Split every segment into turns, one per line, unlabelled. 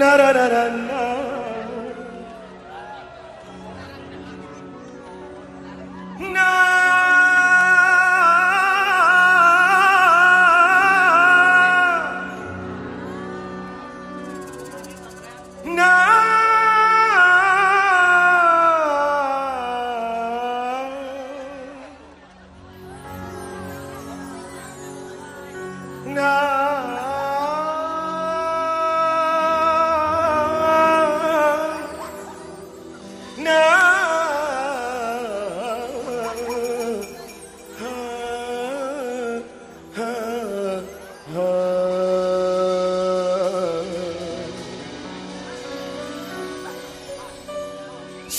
na na na na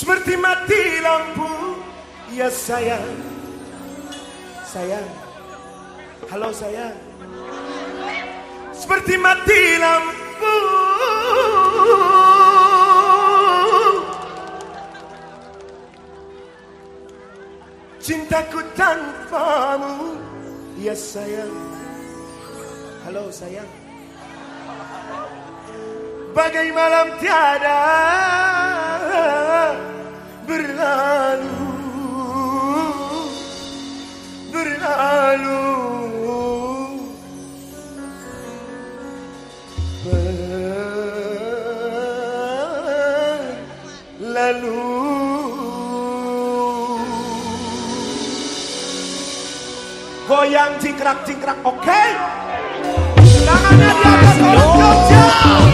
Seperti mati lampu. Ya sayang. Sayang. Halo sayang. Seperti mati lampu. Cintaku tanpamu. Iya sayang. Halo sayang. Bagai malam tiada berlalu berlalu goyang cingkrak cingkrak oke okay? tangannya di atas orang Jogja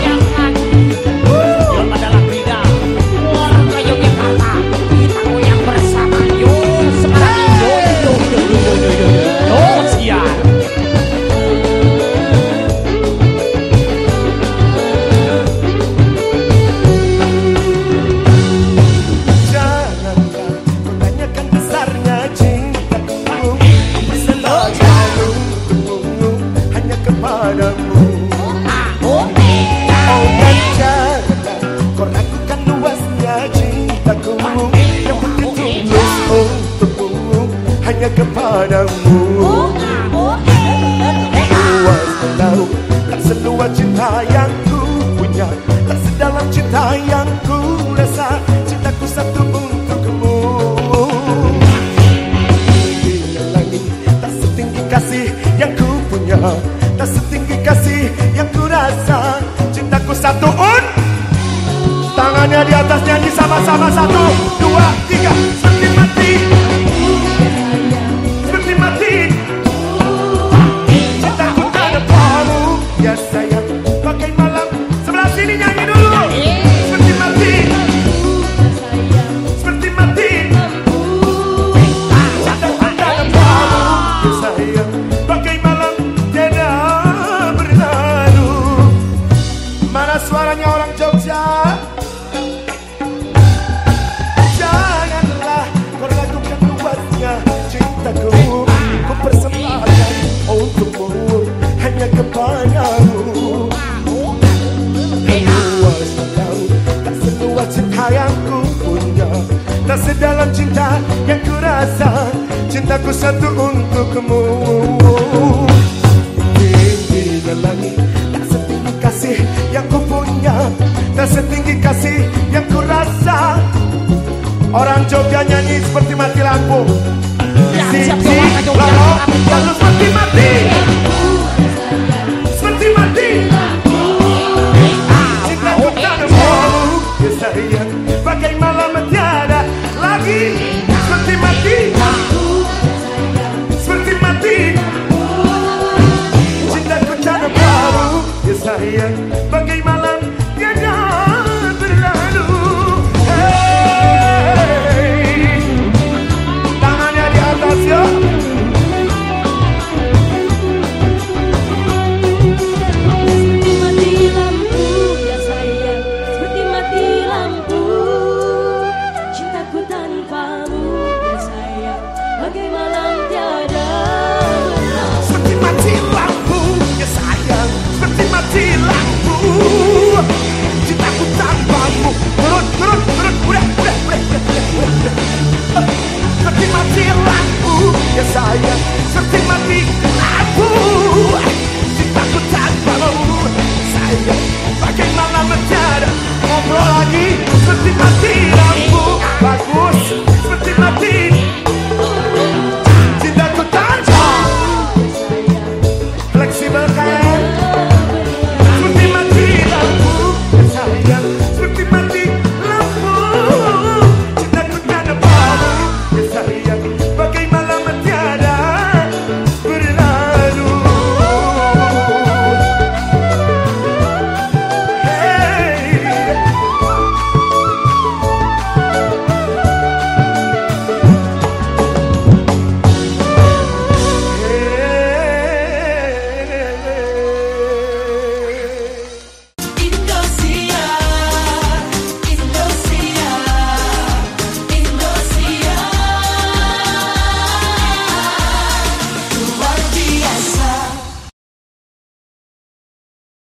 padamu. Luas lauh dan seluas cinta yang ku punya Tak sedalam cinta yang ku rasa Cintaku satu untukmu. Tinggi langit tak setinggi kasih yang ku punya Tak setinggi kasih yang ku rasa Cintaku satu untukmu Tangannya di atasnya di sama-sama Satu, dua, tiga, satu sedalam cinta yang kurasa Cintaku satu untukmu. 大爷